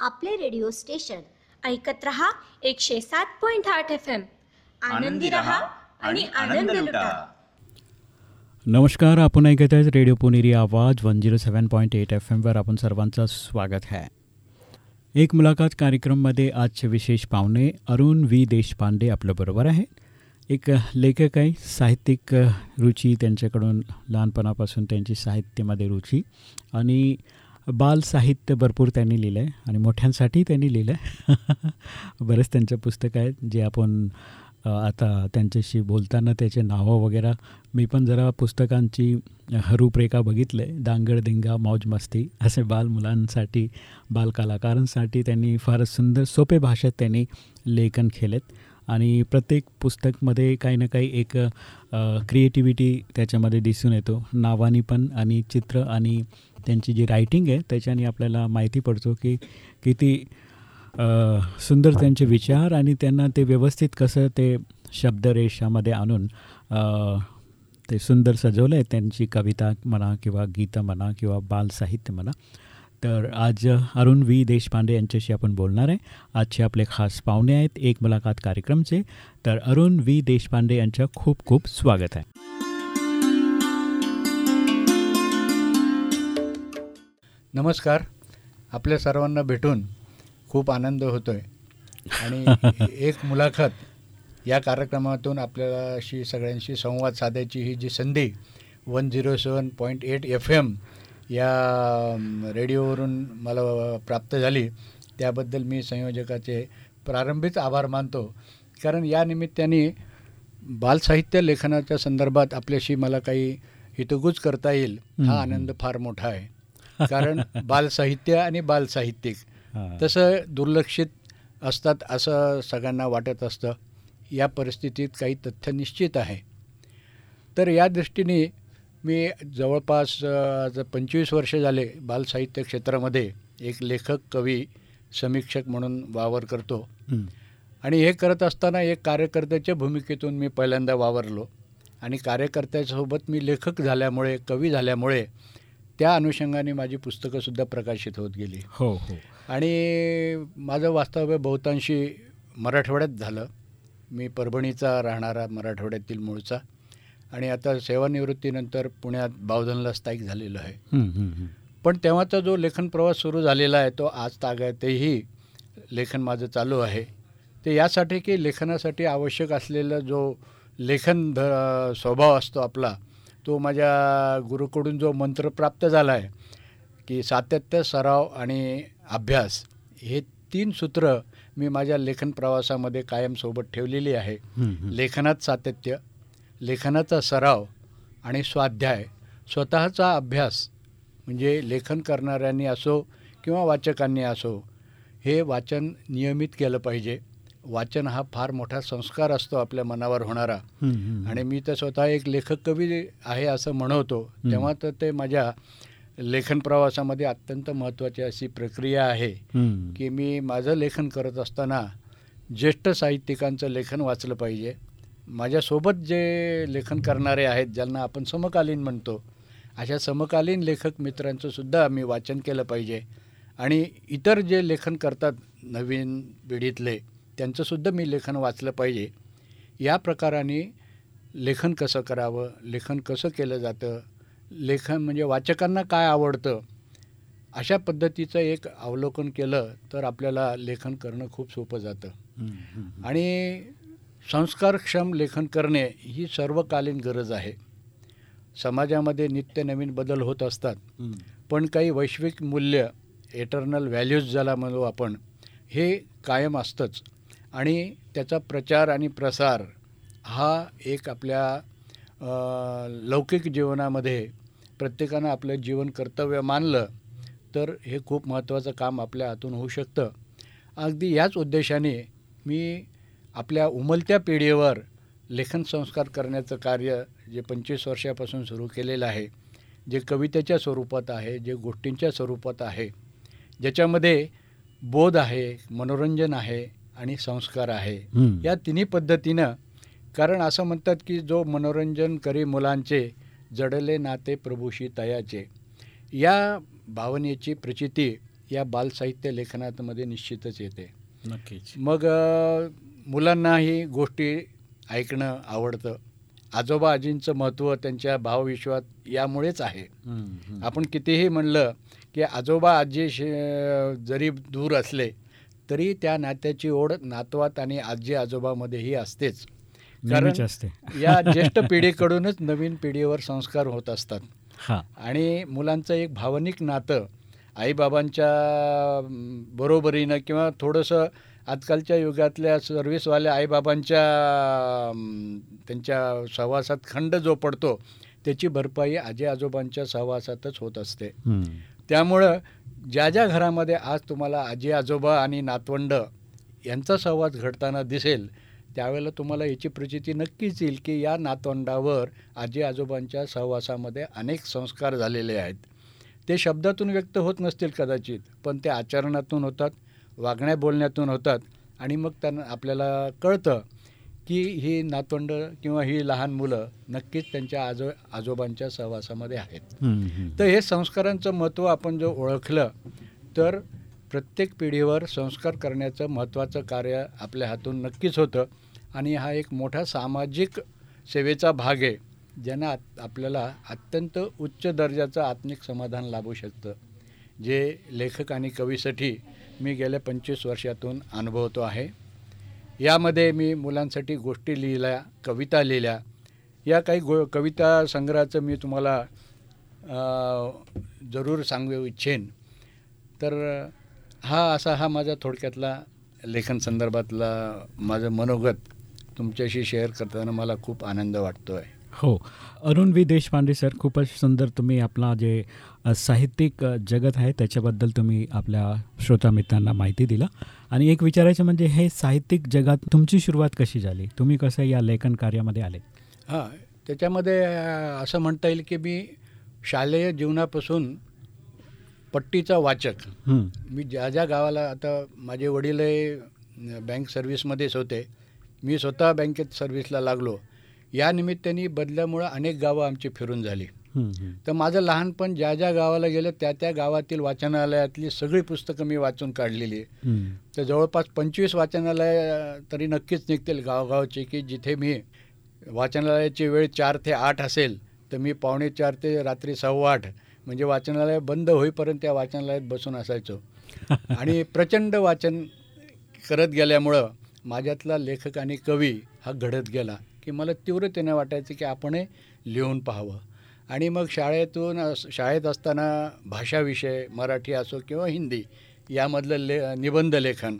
आपले radio station. ऐकत रहा एकशे सात पॉईंट आठ एफ एम आनंदी रहा आणि आनंद लुटा. नमस्कार आपण ऐकत आहेत radio Puneri Awaaz one zero seven point eight F एमवर आपण सर्वांचं स्वागत आहे एक मुलाखत कार्यक्रममध्ये आजचे विशेष पाहुणे अरुण व्ही. देशपांडे आपल्याबरोबर आहे एक लेखक आहे साहित्यिक रुची त्यांच्याकडून लहानपणापासून त्यांची साहित्यामध्ये रुची. आणि बाल साहित्य भरपूर त्यांनी लिहिलं आहे आणि मोठ्यांसाठी त्यांनी लिहिलं आहे बरेच त्यांचं पुस्तकं आहेत जे आपण आता त्यांच्याशी बोलताना त्याचे नावं वगैरे मी पण जरा पुस्तकांची रूपरेखा बघितले दांगड दिंगा मौज मस्ती असे बाल मुलांसाठी बालकलाकारांसाठी त्यांनी फारच सुंदर सोपे भाषेत त्यांनी लेखन केलेत. आणि प्रत्येक पुस्तकमध्ये काही ना काही एक क्रिएटिव्हिटी त्याच्यामध्ये दिसून येतो. नावानी पण आणि चित्र आणि त्यांची जी रायटिंग आहे त्याच्याने आपल्याला माहिती पडतो की किती सुंदर त्यांचे विचार आणि त्यांना ते व्यवस्थित कसं ते शब्दरेषामध्ये आणून ते सुंदर सजवलं आहे त्यांची कविता म्हणा किंवा गीतं म्हणा किंवा बालसाहित्य म्हणा. तर आज अरुण व्ही. देशपांडे यांच्याशी आपण बोलणार आहे. आजचे आपले खास पाहुणे आहेत एक मुलाखत कार्यक्रमचे. तर अरुण व्ही. देशपांडे यांचं खूप खूप स्वागत आहे. नमस्कार. आपल्या सर्वांना भेटून खूप आनंद होतो आहे आणि एक मुलाखत या कार्यक्रमातून आपल्याशी सगळ्यांशी संवाद साधायची ही जी संधी one zero seven point eight F M या रेडिओवरून मला प्राप्त झाली त्याबद्दल मी संयोजकाचे प्रारंभीच आभार मानतो. कारण या निमित्ताने बालसाहित्य लेखनाच्या संदर्भात आपल्याशी मला काही हितगुज करता येईल हा. आनंद फार मोठा आहे. कारण बालसाहित्य आणि बालसाहित्यिक. तसं दुर्लक्षित असतात असं सगळ्यांना वाटत असतं या परिस्थितीत काही तथ्य निश्चित आहे तर या दृष्टीने मी जवळपास पंचवीस वर्ष झाले बालसाहित्य क्षेत्रामध्ये एक लेखक कवी समीक्षक म्हणून वावर करतो. आणि हे करत असताना एक कार्यकर्त्याच्या भूमिकेतून मी पहिल्यांदा वावरलो आणि कार्यकर्त्यासोबत मी लेखक झाल्यामुळे कवी झाल्यामुळे त्या अनुषंगाने माझी पुस्तकंसुद्धा प्रकाशित होत गेली. हो हो. आणि माझं वास्तव्य बहुतांशी मराठवाड्यात झालं. मी परभणीचा राहणारा मराठवाड्यातील मूळचा. आणि आता सेवानिवृत्तीनंतर पुण्यात बावधनला स्थायिक झालेलो आहे. पण तेव्हाचा जो लेखन प्रवास सुरू झालेला आहे तो आज तागायतही लेखन माझं चालू आहे. ते यासाठी की लेखनासाठी आवश्यक असलेला जो लेखन ध स्वभाव असतो आपला तो माझ्या गुरुकडून जो मंत्र प्राप्त झाला आहे की सातत्य सराव आणि अभ्यास हे तीन सूत्र मी माझ्या लेखन प्रवासामध्ये कायम सोबत ठेवलेली आहे. लेखनात सातत्य लेखनाचा सराव आणि स्वाध्याय स्वतःचा अभ्यास म्हणजे लेखन करणाऱ्यांनी असो किंवा वाचकांनी असो हे वाचन नियमित केलं पाहिजे वाचन हा फार मोठा संस्कार असतो आपल्या मनावर होणारा. आणि मी तर स्वतः एक लेखक कवी आहे असं म्हणवतो तेव्हा तर ते माझ्या लेखन प्रवासामध्ये अत्यंत महत्त्वाची अशी प्रक्रिया आहे. की मी माझं लेखन करत असताना ज्येष्ठ साहित्यिकांचं लेखन वाचलं पाहिजे. माझ्यासोबत जे लेखन करणारे आहेत ज्यांना आपण समकालीन म्हणतो अशा समकालीन लेखक मित्रांचं सुद्धा मी वाचन केलं पाहिजे. आणि इतर जे लेखन करतात नवीन पिढीतले त्यांचंसुद्धा मी लेखन वाचलं पाहिजे. या प्रकाराने लेखन कसं करावं लेखन कसं केलं जातं लेखन म्हणजे वाचकांना काय आवडतं अशा पद्धतीचं एक अवलोकन केलं तर आपल्याला लेखन करणं खूप सोपं जातं. आणि संस्कारक्षम लेखन करणे ही सर्वकालीन गरज आहे. समाजामध्ये नित्य नवीन बदल होत असतात. पण काही वैश्विक मूल्य एटर्नल व्हॅल्यूज ज्याला म्हणू आपण हे कायम असतंच. आणि त्याचा प्रचार आणि प्रसार हा एक आपल्या लौकिक जीवनामध्ये प्रत्येकानं आपलं जीवन कर्तव्य मानलं तर हे खूप महत्त्वाचं काम आपल्या हातून होऊ शकतं. अगदी याच उद्देशाने मी आपल्या उमलत्या पिढीवर लेखन संस्कार करण्याचं कार्य जे पंचवीस वर्षापासून सुरू केलेलं आहे जे कवितेच्या स्वरूपात आहे जे गोष्टींच्या स्वरूपात आहे ज्याच्यामध्ये बोध आहे मनोरंजन आहे आणि संस्कार आहे. या तिन्ही पद्धतीनं कारण असं म्हणतात की जो मनोरंजन करी मुलांचे जडले नाते प्रभूशी तयाचे. या भावनेची प्रचिती या बालसाहित्य लेखनामध्ये निश्चितच येते. नक्कीच. मग मुलांनाही गोष्टी ऐकणं आवडतं. आजोबा आजींचं महत्त्व त्यांच्या भावविश्वात यामुळेच आहे. आपण कितीही म्हणलं की आजोबा आजी जरी दूर असले तरी त्या नात्याची ओढ नातवात आणि आजी आजोबामध्येही असतेच. नेहमीच असते. या ज्येष्ठ पिढीकडूनच नवीन पिढीवर संस्कार होत असतात. आणि मुलांचं एक भावनिक नातं आईबाबांच्या बरोबरीनं किंवा थोडंसं आजकालच्या युगातल्या सर्व्हिसवाल्या आईबाबांच्या त्यांच्या सहवासात खंड जो पडतो त्याची भरपाई आजी आजोबांच्या सहवासातच होत असते. त्यामुळं ज्या ज्या घरामध्ये आज तुम्हाला आजी आजोबा आणि नातवंड यांचा सहवास घडताना दिसेल त्यावेळेला तुम्हाला याची प्रचिती नक्कीच येईल की या नातवंडावर आजी आजोबांच्या सहवासामध्ये अनेक संस्कार झालेले आहेत. ते शब्दातून व्यक्त होत नसतील कदाचित पण ते आचरणातून होतात वागण्या बोलण्यातून होतात आणि मग त्यांना आपल्याला कळतं की ही नातवंड किंवा ही लहान मुलं नक्कीच त्यांच्या आजो आजोबांच्या सहवासामध्ये आहेत. तर हे संस्कारांचं महत्त्व आपण जर ओळखलं तर प्रत्येक पिढीवर संस्कार करण्याचं महत्त्वाचं कार्य आपल्या हातून नक्कीच होतं. आणि हा एक मोठा सामाजिक सेवेचा भाग आहे ज्यांना आपल्याला अत्यंत उच्च दर्जाचं आत्मिक समाधान लाभू शकतं. जे लेखक आणि कवीसाठी मी गेल्या पंचवीस वर्षातून अनुभवतो आहे. यामध्ये मी मुलांसाठी गोष्टी लिहिल्या कविता लिहिल्या. या काही गो कविता संग्रहाचं मी तुम्हाला जरूर सांगू इच्छेन. तर हा असा हा माझा थोडक्यातला लेखन संदर्भातला माझं मनोगत तुमच्याशी शेअर करताना मला खूप आनंद वाटतो आहे हो. अरुण व्ही देशपांडे सर खूपच सुंदर तुम्ही आपला जे साहित्यिक जगत आहे त्याच्याबद्दल तुम्ही आपल्या श्रोतामित्रांना माहिती दिला. आणि एक विचारायचं म्हणजे हे साहित्यिक जगात तुमची सुरुवात कशी झाली? तुम्ही कसं या लेखन कार्यामध्ये आले? हां त्याच्यामध्ये असं म्हणता येईल की मी शालेय जीवनापासून पट्टीचा वाचक. मी ज्या ज्या गावाला आता माझे वडील हे बँक सर्व्हिसमध्येच होते. मी स्वतः बँकेत सर्व्हिसला लागलो. या निमित्ताने बदल्यामुळं अनेक गावं आमची फिरून झाली. तर माझं लहानपण ज्या ज्या गावाला गेलं त्या त्या गावातील वाचनालयातली सगळी पुस्तकं मी वाचून काढलेली तर जवळपास पंचवीस वाचनालय तरी नक्कीच निघतील गावगावचे की जिथे मी वाचनालयाची वेळ चार ते आठ असेल तर मी पावणे चार ते रात्री सव्वा आठ म्हणजे वाचनालय बंद होईपर्यंत त्या वाचनालयात बसून असायचो. आणि प्रचंड वाचन करत गेल्यामुळं माझ्यातला लेखक आणि कवी हा घडत गेला. की मला तीव्रतेने वाटायचं की आपण हे लिहून पाहावं. आणि मग शाळेतून अस- शाळेत असताना भाषा विषय मराठी असो किंवा हिंदी यामधलं ले निबंध लेखन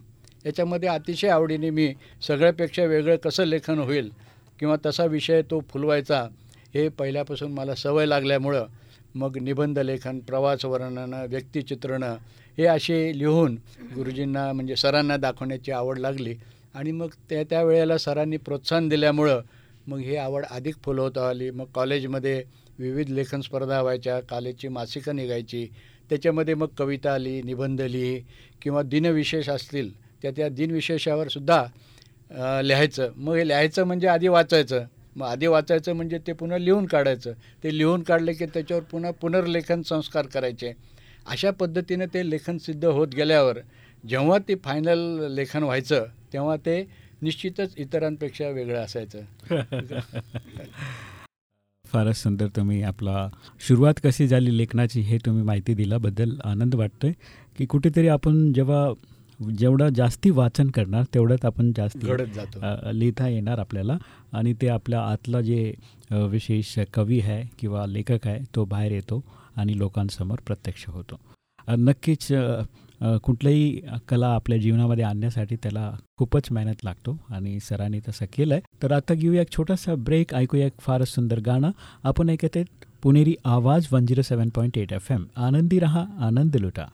याच्यामध्ये अतिशय आवडीने मी सगळ्यापेक्षा वेगळं कसं लेखन होईल किंवा तसा विषय तो फुलवायचा हे पहिल्यापासून मला सवय लागल्यामुळं मग निबंध लेखन प्रवास वर्णनं व्यक्तिचित्रणं हे असे लिहून गुरुजींना म्हणजे सरांना दाखवण्याची आवड लागली. आणि मग त्या त्या वेळेला सरांनी प्रोत्साहन दिल्यामुळं मग ही आवड अधिक फुलवत आली. मग कॉलेजमध्ये विविध लेखन स्पर्धा व्हायच्या कॉलेजची मासिकं निघायची. त्याच्यामध्ये मग कविता आली निबंध लिही किंवा दिनविशेष असतील त्या त्या दिनविशेषावर सुद्धा लिहायचं. मग हे लिहायचं म्हणजे आधी वाचायचं. मग आधी वाचायचं म्हणजे ते पुन्हा लिहून काढायचं. ते लिहून काढले की त्याच्यावर पुन्हा पुनर्लेखन संस्कार करायचे. अशा पद्धतीनं ते लेखन सिद्ध होत गेल्यावर जेव्हा ते फायनल लेखन व्हायचं तेव्हा ते निश्चितच इतरांपेक्षा वेगळं असायचं. फारच सुंदर तुम्ही आपला सुरुवात कशी झाली लेखनाची हे तुम्ही माहिती दिल्याबद्दल आनंद वाटतोय की कुठेतरी आपण जेव्हा जेवढं जास्ती वाचन करणार तेवढंच आपण जास्ती लिहिता येणार आपल्याला. आणि ते आपल्या आतला जे विशेष कवी आहे किंवा लेखक आहे तो बाहेर येतो आणि लोकांसमोर प्रत्यक्ष होतो. नक्कीच कुठलंही कला आपल्या जीवनामध्ये आणण्यासाठी त्याला खूपच मेहनत लागतो आणि सरांनी तसं केलं आहे तर आता घेऊया एक छोटासा ब्रेक ऐकूया एक फारच सुंदर गाणं. आपण ऐकत Puneri Awaaz one zero seven point eight F M. आनंदी रहा आनंद लुटा.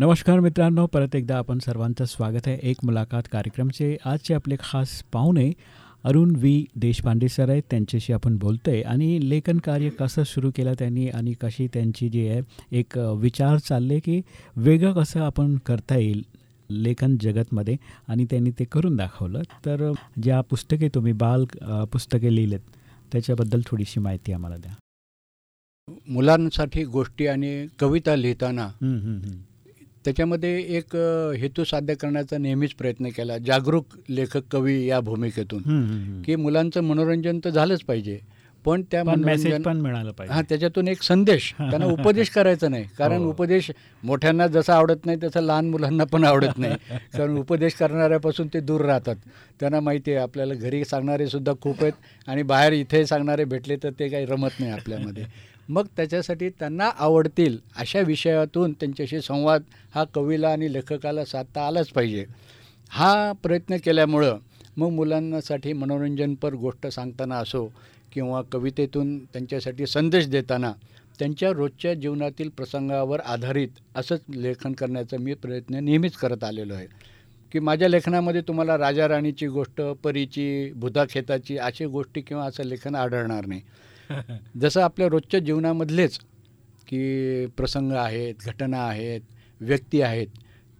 नमस्कार मित्रांनो परत एकदा आपण सर्वांचं स्वागत आहे. एक मुलाखत कार्यक्रमचे. आजचे आपले खास पाहुणे अरुण व्ही. देशपांडे सर आहेत. त्यांच्याशी आपण बोलतोय. आणि लेखन कार्य कसं सुरू केलं त्यांनी आणि कशी त्यांची जी आहे एक विचार चालले की वेगळं कसं आपण करता येईल लेखन जगतमध्ये. आणि त्यांनी ते करून दाखवलं. तर ज्या पुस्तके तुम्ही बाल पुस्तके लिहिलेत त्याच्याबद्दल थोडीशी माहिती आम्हाला द्या. मुलांसाठी गोष्टी आणि कविता लिहिताना. त्याच्यामध्ये एक हेतू साध्य करण्याचा नेहमीच प्रयत्न केला. जागरूक लेखक कवी या भूमिकेतून. की मुलांचं मनोरंजन तर झालंच पाहिजे पण त्या मेसेज पण मिळालं हा पाहिजे त्याच्यातून एक संदेश त्यांना उपदेश करायचा नाही. कारण हो. उपदेश मोठ्यांना जसा आवडत नाही तसं लहान मुलांना पण आवडत नाही. कारण उपदेश करणाऱ्यापासून ते दूर राहतात. त्यांना माहिती आहे आपल्याला घरी सांगणारे सुद्धा खूप आहेत आणि बाहेर इथे सांगणारे भेटले तर ते काही रमत नाही आपल्यामध्ये. मग त्याच्यासाठी त्यांना आवडतील अशा विषयातून त्यांच्याशी संवाद हा कवीला आणि लेखकाला साधता आलाच पाहिजे. हा प्रयत्न केल्यामुळं मग मुलांसाठी मनोरंजनपर गोष्ट सांगताना असो किंवा कवितेतून त्यांच्यासाठी संदेश देताना त्यांच्या रोजच्या जीवनातील प्रसंगावर आधारित असंच लेखन करण्याचा मी प्रयत्न नेहमीच करत आलेलो आहे. की माझ्या लेखनामध्ये तुम्हाला राजा राणीची गोष्ट परीची भुताखेताची अशी गोष्टी किंवा असं लेखन आढळणार नाही. जसं आपल्या रोजच्या जीवनामधलेच की प्रसंग आहेत घटना आहेत व्यक्ती आहेत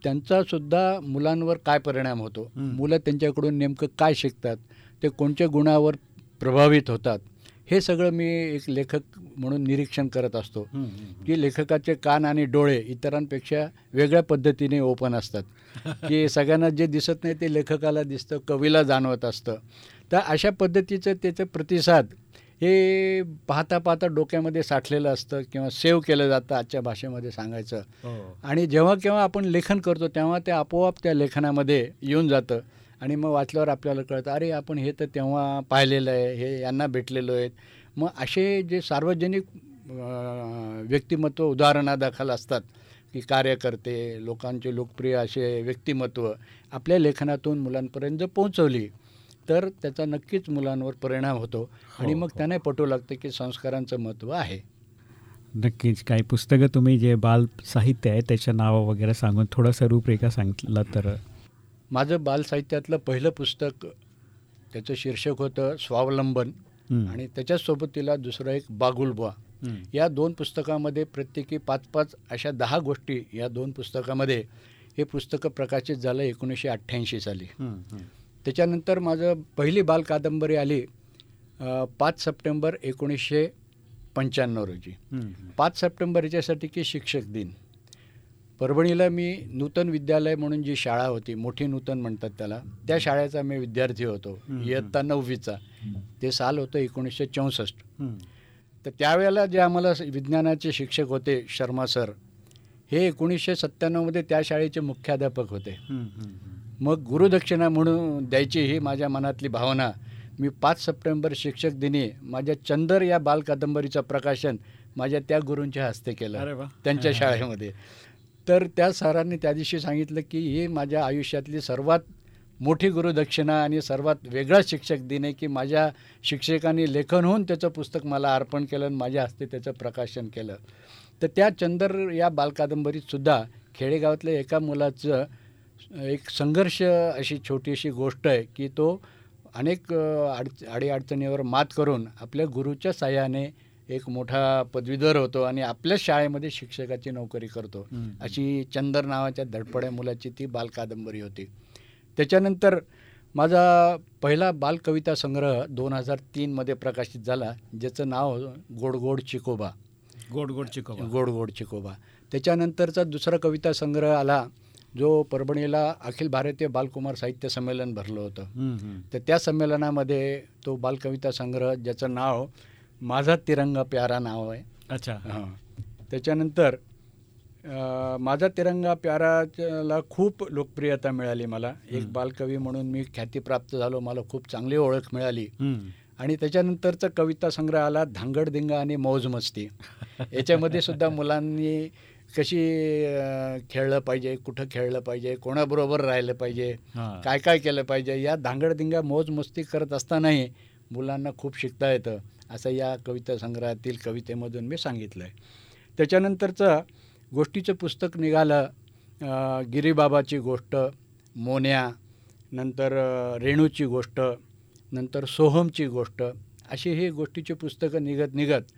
त्यांचासुद्धा मुलांवर काय परिणाम होतो. मुलं त्यांच्याकडून नेमकं काय शिकतात? ते कोणत्या गुणावर प्रभावित होतात? हे सगळं मी एक लेखक म्हणून निरीक्षण करत असतो. की लेखकाचे कान आणि डोळे इतरांपेक्षा वेगळ्या पद्धतीने ओपन असतात. की सगळ्यांना जे दिसत नाही ते लेखकाला दिसतं कवीला जाणवत असतं. तर अशा पद्धतीचं त्याचं प्रतिसाद हे पाहता पाहता डोक्यामध्ये साठलेलं असतं किंवा सेव्ह केलं जातं आजच्या भाषेमध्ये सांगायचं. हो. आणि जेव्हा केव्हा आपण लेखन करतो तेव्हा ते आपोआप त्या लेखनामध्ये येऊन जातं. आणि मग वाचल्यावर आपल्याला कळतं अरे आपण हे तर तेव्हा पाहिलेलं आहे हे यांना भेटलेलो आहेत. मग असे जे सार्वजनिक व्यक्तिमत्व उदाहरणादाखल असतात की कार्यकर्ते लोकांचे लोकप्रिय असे व्यक्तिमत्व आपल्या लेखनातून मुलांपर्यंत पोहोचवली. तर त्याचा नक्कीच मुलांवर परिणाम होतो आणि मग त्यांना पटू लागतं की संस्कारांचं महत्त्व आहे नक्कीच काही पुस्तकं तुम्ही जे बाल साहित्य आहे त्याचं नाव वगैरे सांगून थोडंसं रूपरेखा सांगितलं तर माझं बालसाहित्यातलं पहिलं पुस्तक त्याचं शीर्षक होतं स्वावलंबन हं. आणि त्याच्यासोबतीला दुसरं एक बागुलबुवा हं. या दोन पुस्तकामध्ये प्रत्येकी पाच पाच अशा दहा गोष्टी या दोन पुस्तकामध्ये हे पुस्तकं प्रकाशित झालं एकोणीसशे अठ्ठ्याऐंशी साली हं, हं. त्याच्यानंतर माझं पहिली बाल कादंबरी आली पाच सप्टेंबर एकोणीसशे पंच्याण्णव रोजी. पाच सप्टेंबर याच्यासाठी की शिक्षक दिन परभणीला मी नूतन विद्यालय म्हणून जी शाळा होती मोठी नूतन म्हणतात त्याला त्या शाळेचा मी विद्यार्थी होतो. इयत्ता नववीचा ते साल होतं एकोणीसशे चौसष्ट. तर त्यावेळेला जे आम्हाला विज्ञानाचे शिक्षक होते शर्मा सर हे एकोणीसशे सत्त्याण्णवमध्ये त्या शाळेचे मुख्याध्यापक होते. मग गुरुदक्षिणा म्हणून द्यायची ही माझ्या मनातली भावना. मी पाच सप्टेंबर शिक्षक दिनी माझ्या चंदर या बालकादंबरीचं प्रकाशन माझ्या त्या गुरूंच्या हस्ते केलं. त्यांच्या. शाळेमध्ये. तर त्या सरांनी त्या दिवशी सांगितलं की ही माझ्या आयुष्यातली सर्वात मोठी गुरुदक्षिणा आणि सर्वात वेगळा शिक्षक दिन आहे की माझ्या शिक्षकांनी लेखन होऊन त्याचं पुस्तक मला अर्पण केलं आणि माझ्या हस्ते त्याचं प्रकाशन केलं. तर त्या चंदर या बालकादंबरीतसुद्धा खेडेगावातल्या एका मुलाचं एक संघर्ष अशी छोटीशी गोष्ट आहे की तो अनेक अड अडीअडचणीवर मात करून आपल्या गुरुच्या साह्याने एक मोठा पदवीधर होतो आणि आपल्याच शाळेमध्ये शिक्षकाची नोकरी करतो. अशी चंदर नावाच्या धडपड्या मुलाची ती बालकादंबरी होती. त्याच्यानंतर माझा पहिला बालकविता संग्रह दोन हजार तीनमध्ये प्रकाशित झाला ज्याचं नाव गोड गोड चिकोबा. गोड गोड चिकोबा. गोड गोड चिकोबा. त्याच्यानंतरचा दुसरा कविता संग्रह आला जो परभणीला अखिल भारतीय बालकुमार साहित्य संमेलन भरलं होतं. तर त्या संमेलनामध्ये तो बालकविता संग्रह ज्याचं नाव माझा तिरंगा प्यारा नाव आहे. अच्छा. हां. त्याच्यानंतर माझा तिरंगा प्याराला खूप लोकप्रियता मिळाली मला. एक बालकवी म्हणून मी ख्यातीप्राप्त झालो मला खूप चांगली ओळख मिळाली. आणि त्याच्यानंतरचा कविता संग्रह आला धांगडधिंगा आणि मौज मस्ती याच्यामध्ये सुद्धा मुलांनी कशी खेळलं पाहिजे कुठं खेळलं पाहिजे कोणाबरोबर राहिलं पाहिजे. काय काय केलं पाहिजे या धांगडधिंगा मौज मस्ती करत असतानाही मुलांना खूप शिकता येतं असं या कविता संग्रहातील कवितेमधून मी सांगितलं आहे त्याच्यानंतरचं गोष्टीचं पुस्तक निघालं गिरीबाबाची गोष्ट मोन्या नंतर रेणूची गोष्ट नंतर सोहमची गोष्ट अशी ही गोष्टीची पुस्तकं निघत निघत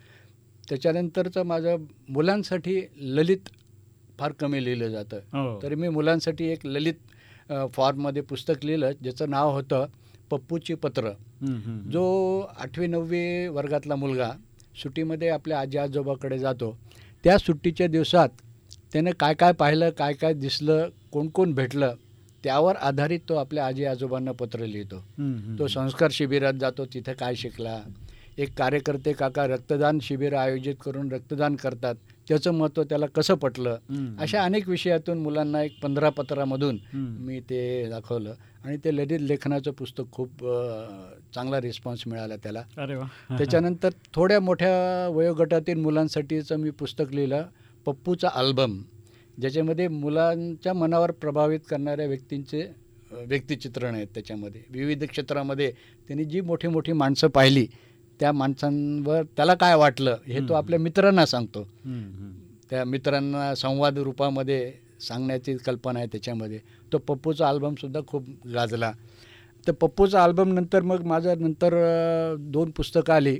त्याच्यानंतरचं माझं मुलांसाठी ललित फार कमी लिहिलं जातं हो. तर मी मुलांसाठी एक ललित फॉर्ममध्ये पुस्तक लिहिलं ज्याचं नाव होतं पप्पूची पत्र. जो आठवी नववी वर्गातला मुलगा सुट्टीमध्ये आपल्या आजी आजोबाकडे जातो त्या सुट्टीच्या दिवसात त्यानं काय काय पाहिलं काय काय दिसलं कोण कोण भेटलं त्यावर आधारित तो आपल्या आजी आजोबांना पत्र लिहितो. तो संस्कार शिबिरात जातो तिथं काय शिकला एक कार्यकर्ते काका रक्तदान शिबिर आयोजित करून रक्तदान करतात. त्याचं महत्त्व त्याला कसं पटलं. अशा अनेक विषयातून मुलांना एक पंधरा पत्रामधून. मी ते दाखवलं. आणि ते ललित लेखनाचं पुस्तक खूप चांगला रिस्पॉन्स मिळाला त्याला. अरे वा. त्याच्यानंतर थोड्या मोठ्या वयोगटातील मुलांसाठीचं मी पुस्तक लिहिलं पप्पूचा अल्बम ज्याच्यामध्ये मुलांच्या मनावर प्रभावित करणाऱ्या व्यक्तींचे व्यक्तिचित्रण आहेत त्याच्यामध्ये. विविध क्षेत्रामध्ये त्यांनी जी मोठी मोठी माणसं पाहिली त्या माणसांवर त्याला काय वाटलं हे तो. आपल्या मित्रांना सांगतो. त्या मित्रांना संवाद रूपामध्ये सांगण्याची कल्पना आहे त्याच्यामध्ये. तो पप्पूचा अल्बमसुद्धा खूप गाजला. तर पप्पूचा अल्बम नंतर मग माझं नंतर दोन पुस्तकं आली.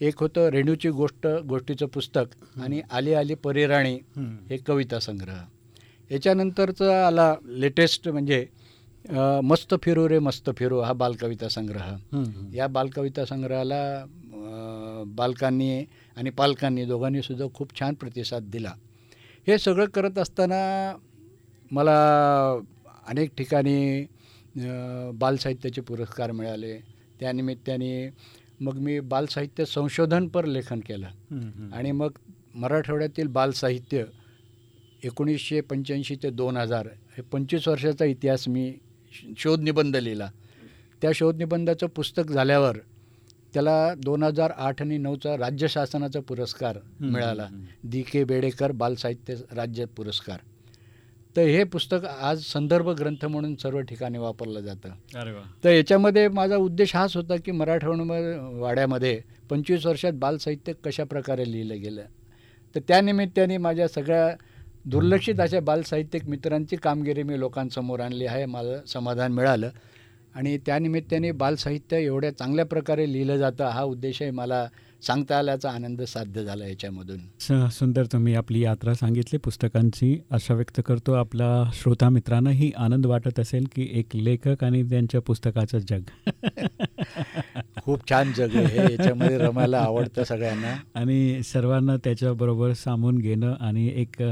एक होतं रेणूची गोष्ट गोष्टीचं पुस्तक आणि आली आली परिराणी हे कविता संग्रह. याच्यानंतरचं आला लेटेस्ट म्हणजे मस्त फिरू रे मस्त फिरू हा बालकविता संग्रह. या बालकविता संग्रहाला बालकांनी आणि पालकांनी दोघांनी सुद्धा खूप छान प्रतिसाद दिला. हे सगळं करत असताना मला अनेक ठिकाणी बालसाहित्याचे पुरस्कार मिळाले. त्यानिमित्ताने मग मी बालसाहित्य संशोधनपर लेखन केलं. आणि मग मराठवाड्यातील बालसाहित्य एकोणीसशे पंच्याऐंशी ते दोन हजार हे पंचवीस वर्षाचा इतिहास मी शोधनिबंध लिहिला. त्या शोधनिबंधाचं पुस्तक झाल्यावर त्याला दोन हजार आठ आणि नऊचा राज्य शासनाचा पुरस्कार मिळाला. दी के बेडेकर बालसाहित्य राज्य पुरस्कार. तर हे पुस्तक आज संदर्भ ग्रंथ म्हणून सर्व ठिकाणी वापरलं जातं. तर याच्यामध्ये माझा उद्देश हाच होता की मराठवाड्यामध्ये वाड्यामध्ये पंचवीस वर्षात बालसाहित्य कशा प्रकारे लिहिलं गेलं? तर त्यानिमित्ताने माझ्या सगळ्या दुर्लक्षित अशा बालसाहित्यिक मित्रांची कामगिरी मी लोकांसमोर आणली आहे मला समाधान मिळालं. आणि त्यानिमित्ताने बालसाहित्य एवढ्या चांगल्या प्रकारे लिहिलं जातं हा उद्देशही मला सांगता आल्याचा आनंद साध्य झाला याच्यामधून. स- सुंदर तुम्ही आपली यात्रा सांगितली पुस्तकांची आशा व्यक्त करतो. आपला श्रोता मित्रांनाही आनंद वाटत असेल की एक लेखक आणि त्यांच्या पुस्तकाचं जग. खूप छान जग आहे. याच्यामध्ये रमायला आवडतं सगळ्यांना. आणि सर्वांना त्याच्याबरोबर सामावून घेणं आणि एक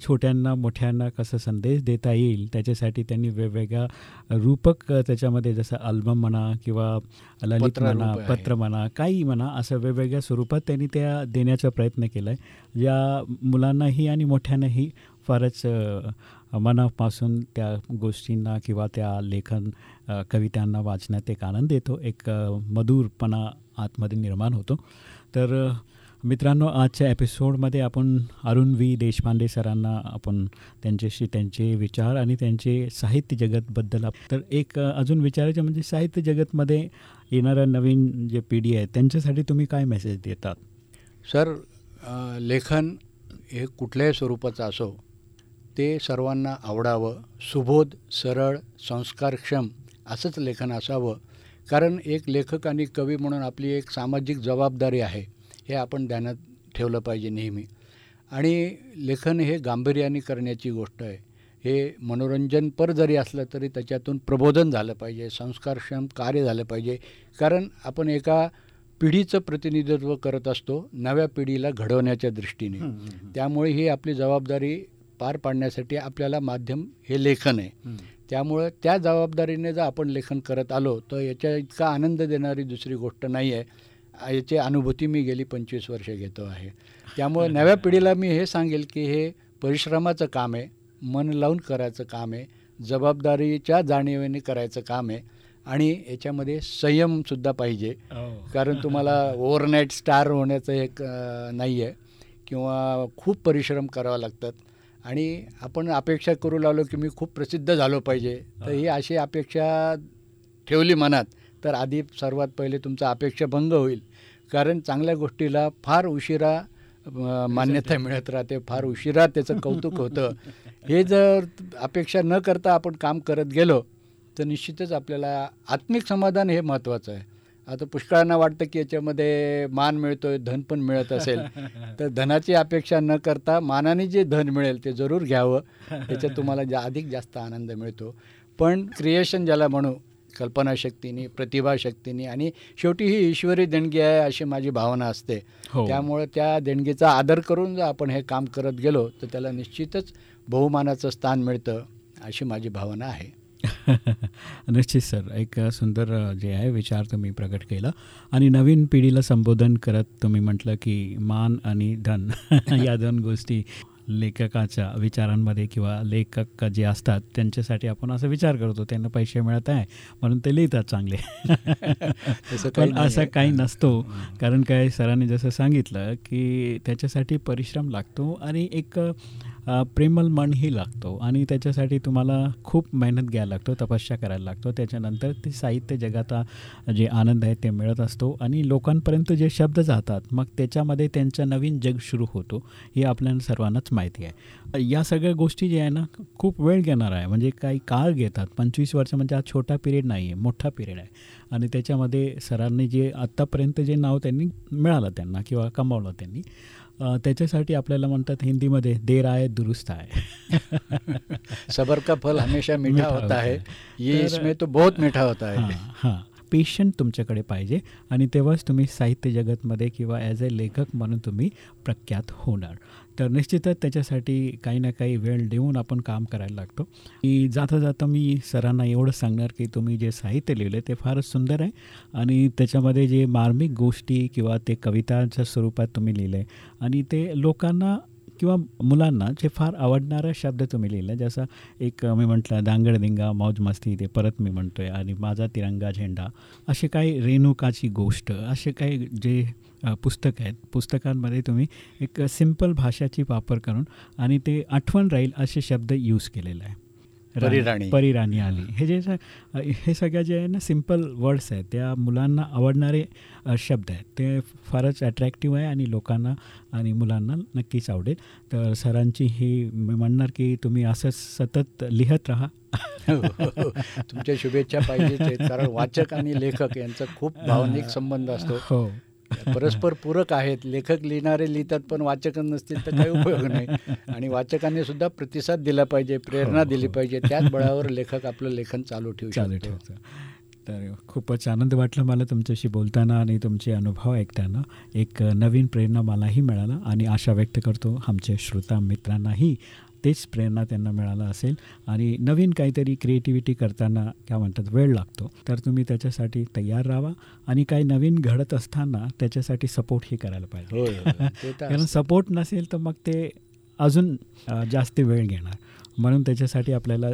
छोट्यांना मोठ्यांना कसं संदेश देता येईल त्याच्यासाठी त्यांनी वेगवेगळ्या रूपक त्याच्यामध्ये जसं अल्बम म्हणा किंवा ललित म्हणा. पत्र म्हणा काही म्हणा असं वेगवेगळ्या स्वरूपात त्यांनी त्या देण्याचा प्रयत्न केला आहे ज्या मुलांनाही आणि मोठ्यांनाही फारच मनापासून त्या गोष्टींना किंवा त्या लेखन कवितांना वाचण्यात एक आनंद येतो. एक मधुरपणा आतमध्ये निर्माण होतो. तर मित्रांनो आजच्या एपिसोडमध्ये आपण अरुण व्ही. देशपांडे सरांना आपण त्यांच्याशी त्यांचे विचार आणि त्यांचे साहित्य जगतबद्दल तर एक अजून विचारायचं म्हणजे साहित्य जगतमध्ये येणाऱ्या नवीन जे पिढी आहे त्यांच्यासाठी तुम्ही काय मेसेज देतात? सर लेखन हे कुठल्याही स्वरूपाचं असो ते सर्वांना आवडावं. सुबोध सरळ संस्कारक्षम असंच लेखन असावं. कारण एक लेखक आणि कवी म्हणून आपली एक सामाजिक जबाबदारी आहे हे आपण ध्यानात ठेवलं पाहिजे नेहमी. आणि लेखन हे गांभीर्याने करण्याची गोष्ट आहे. हे मनोरंजनपर जरी असलं तरी त्याच्यातून प्रबोधन झालं पाहिजे संस्कारक्षम कार्य झालं पाहिजे. कारण आपण एका पिढीचं प्रतिनिधित्व करत असतो नव्या पिढीला घडवण्याच्या दृष्टीने. त्यामुळे ही आपली जबाबदारी पार पाडण्यासाठी आपल्याला माध्यम हे लेखन आहे. त्यामुळं त्या जबाबदारीने जर आपण लेखन करत आलो तर याच्या इतका आनंद देणारी दुसरी गोष्ट नाही आहे. याची अनुभूती मी गेली पंचवीस वर्ष घेतो आहे. त्यामुळे नव्या पिढीला मी हे सांगेल की हे परिश्रमाचं काम आहे मन लावून करायचं काम आहे जबाबदारीच्या जाणीवेने करायचं काम आहे आणि याच्यामध्ये संयमसुद्धा पाहिजे. कारण तुम्हाला ओव्हरनाईट स्टार होण्याचं एक नाही आहे किंवा खूप परिश्रम करावे लागतात. आणि आपण अपेक्षा करू लागलो की मी खूप प्रसिद्ध झालो पाहिजे. तर ही अशी अपेक्षा ठेवली मनात. तर आधी सर्वात पहिले तुमचा अपेक्षाभंग होईल. कारण चांगल्या गोष्टीला फार उशिरा मान्यता मिळत राहते फार उशिरा त्याचं कौतुक होतं. हे जर अपेक्षा न करता आपण काम करत गेलो तर निश्चितच आपल्याला आत्मिक समाधान हे महत्त्वाचं आहे. आता पुष्कळांना वाटतं की याच्यामध्ये मान मिळतोय धन पण मिळत असेल. तर धनाची अपेक्षा न करता मानाने जे धन मिळेल ते जरूर घ्यावं. त्याच्यात तुम्हाला जा अधिक जास्त आनंद मिळतो. पण क्रिएशन ज्याला म्हणू कल्पनाशक्तीने प्रतिभाशक्तीने आणि शेवटी ही ईश्वरी देणगी आहे अशी माझी भावना असते. हो. त्यामुळं त्या देणगीचा आदर करून जर आपण हे काम करत गेलो तर त्याला निश्चितच बहुमानाचं स्थान मिळतं अशी माझी भावना आहे. निश्चित सर एक सुंदर जे आहे विचार तुम्ही प्रकट केला. आणि नवीन पिढीला संबोधन करत तुम्ही म्हटलं की मान आणि धन या दोन गोष्टी लेखकाच्या विचारांमध्ये किंवा लेखक जे असतात त्यांच्यासाठी आपण असं विचार करतो त्यांना पैसे मिळत आहे म्हणून ते लिहितात चांगले. पण असं. काही नसतो. कारण काय सरांनी जसं सांगितलं की त्याच्यासाठी परिश्रम लागतो आणि एक प्रेमल मनही लागतो आणि त्याच्यासाठी तुम्हाला खूप मेहनत घ्यायला लागतो तपस्या करायला लागतो. त्याच्यानंतर ते साहित्य जगाचा जे आनंद आहे ते मिळत असतो आणि लोकांपर्यंत जे शब्द जातात मग त्याच्यामध्ये त्यांचा नवीन जग सुरू होतो हे आपल्याला सर्वांनाच माहिती आहे. या सगळ्या गोष्टी ज्या आहे ना खूप वेळ घेणार आहे. म्हणजे काही काळ घेतात. पंचवीस वर्ष म्हणजे हा छोटा पिरियड नाही आहे मोठा पिरियड आहे. आणि त्याच्यामध्ये सरांनी जे आत्तापर्यंत जे नाव त्यांनी मिळालं त्यांना किंवा कमावलं त्यांनी त्याच्यासाठी आपल्याला म्हणतात हिंदीमध्ये देर आहे दुरुस्त आहे सबर का फल हमेशा मीठा होता होता है। है. ये इसमें तो बहुत मीठा होता हां। है हां पेशंट तुमच्याकडे पाहिजे आणि तेव्हाच तुम्ही साहित्य जगतमध्ये किंवा ॲज अ लेखक म्हणून तुम्ही प्रख्यात होणार. तर निश्चितच त्याच्यासाठी काही ना काही वेळ देऊन आपण काम करायला लागतो. की जाता जाता मी सरांना एवढंच सांगणार की तुम्ही जे साहित्य लिहिलं ते फारच सुंदर आहे आणि त्याच्यामध्ये जे मार्मिक गोष्टी किंवा ते कवितांच्या स्वरूपात तुम्ही लिहिलं आहे आणि ते लोकांना किंवा मुलांना जे फार आवडणारा शब्द तुम्ही लिहिला जसा एक मी म्हटलं दांगडदिंगा मौज मस्ती ते परत मी म्हणतो आहे आणि माझा तिरंगा झेंडा असे काही रेणुकाची गोष्ट असे काही जे पुस्तक आहेत पुस्तकांमध्ये तुम्ही एक सिंपल भाषाची वापर करून आणि ते आठवण राहील असे शब्द यूज केलेले आहे. परिराणी. परिराणी आली. हे जे हे सगळ्या जे आहे ना सिंपल वर्ड्स आहेत त्या मुलांना आवडणारे शब्द आहेत. ते फारच अट्रॅक्टिव्ह आहे आणि लोकांना आणि मुलांना नक्कीच आवडेल. तर सरांची ही मी म्हणणार की तुम्ही असंच सतत लिहत राहा. तुमच्या शुभेच्छा पाहिजेच आहेत कारण वाचक आणि लेखक यांचा खूप भावनिक संबंध असतो. हो. परस्पर पूरक आहेत. लेखक लिहिणारे लिहितात पण वाचक नसतील तर काही उपयोग नाही. आणि वाचकांनी सुद्धा प्रतिसाद दिला पाहिजे प्रेरणा हो, दिली हो. पाहिजे. त्याच बळावर लेखक आपलं लेखन चालू ठेवू चालू शकतो. ठेवतो. तर खूपच आनंद वाटला मला तुमच्याशी बोलताना आणि तुमचे अनुभव ऐकताना. एक नवीन प्रेरणा मलाही मिळाला आणि आशा व्यक्त करतो आमच्या श्रोता मित्रांनाही. तेच प्रेरणा त्यांना मिळाला असेल. आणि नवीन काहीतरी क्रिएटिव्हिटी करताना काय म्हणतात वेळ लागतो. तर तुम्ही त्याच्यासाठी तयार राहा आणि काही नवीन घडत असताना त्याच्यासाठी सपोर्टही करायला पाहिजे. कारण. सपोर्ट नसेल तर मग ते अजून जास्त वेळ घेणार. म्हणून त्याच्यासाठी आपल्याला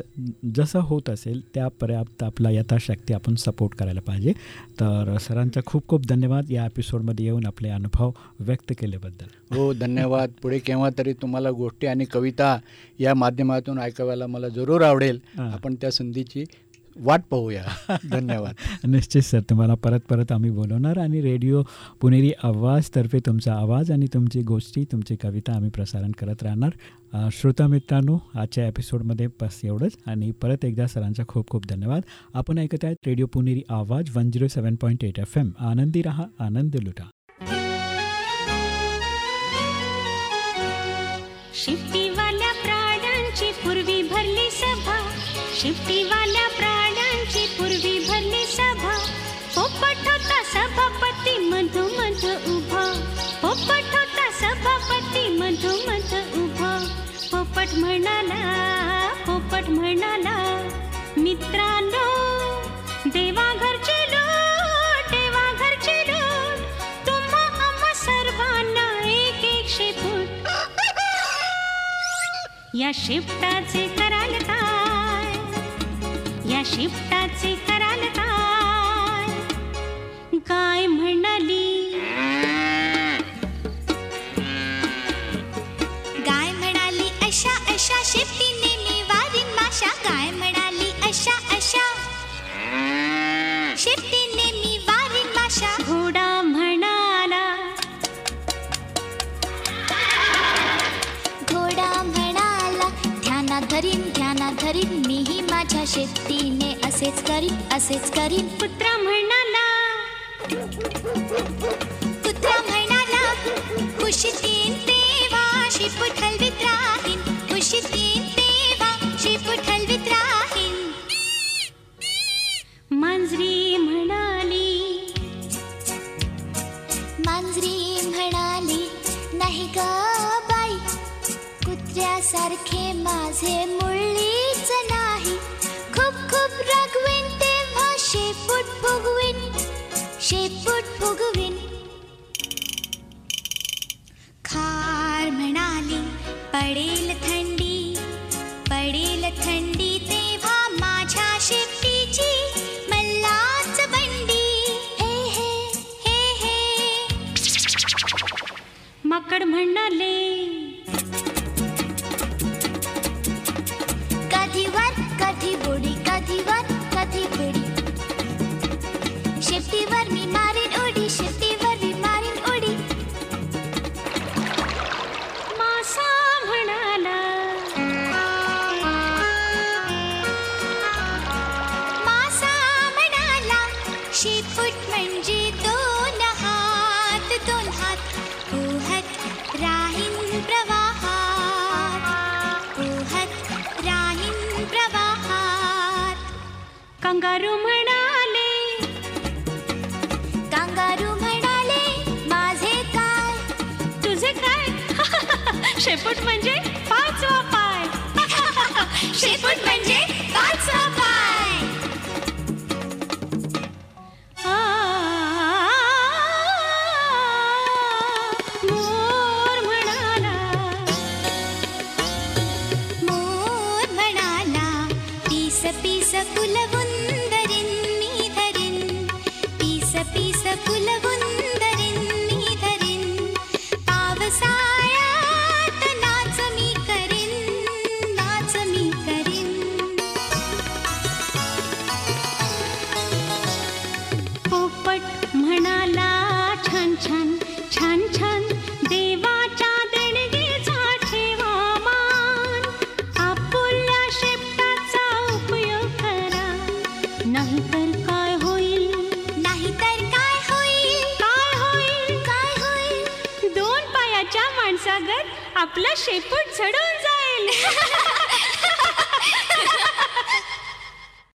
जसं होत असेल त्या पर्याप्त आपला यथाशक्ती आपण सपोर्ट करायला पाहिजे. तर सरांचा खूप खूप धन्यवाद या एपिसोडमध्ये येऊन आपले अनुभव व्यक्त केल्याबद्दल. हो धन्यवाद. पुढे केव्हा तरी तुम्हाला गोष्टी आणि कविता या माध्यमातून ऐकायला मला जरूर आवडेल. आपण त्या संधीची वाट पाहूया. धन्यवाद. निश्चित सर तुम्हाला परत परत आम्ही बोलवणार आणि रेडिओ पुणेरी आवाजतर्फे तुमचा आवाज आणि तुमची गोष्टी तुमची कविता आम्ही प्रसारण करत राहणार. श्रोता मित्रांनो आजच्या एपिसोडमध्ये बस एवढंच आणि परत एकदा सरांचा खूप खूप धन्यवाद. आपण ऐकत आहेत radio Puneri Awaaz one zero seven point eight F M आनंदी रहा आनंद लुटा. शिफ्टीवाल्या प्राण्यांची पूर्वी भरली सभा. शिफ्टीवाल्या पोपट म्हणाला पोपट म्हणाला मित्रांनो देवा घरचे लोट देवा घरचे लोट तुम्हा आम्हा सर्वांना एक एक शेपूट. या शिफ्टाचे कराल काय? या शिफ्टाचे कराल काय? काय म्हणाली? शेपटीने मी वारीन माशा घोडा म्हणाला घोडा म्हणाला ध्यानात धरीन ध्यानात धरीन मीही माझ्या शेपटीने असेच करीन असेच करीन. पुत्रा म्हणाला कुत्रा म्हणाला कुशीतीन तेव्हा शिपूट हलवीत सारखे माझे मुळीच नाही. खूप खूप रगवीन तेव्हा शेपूट फुगवीन शेपूट फुगवीन. खार म्हणाली पडेल थंडी पडेल थंडी तेव्हा माझ्या शेपटीची मल्लाच बंडी. हे हे हे हे. मकड म्हणाले जीवन कांगारू म्हणाले. कांगारू म्हणाले माझे काय? तुझे काय? शेपूट म्हणजे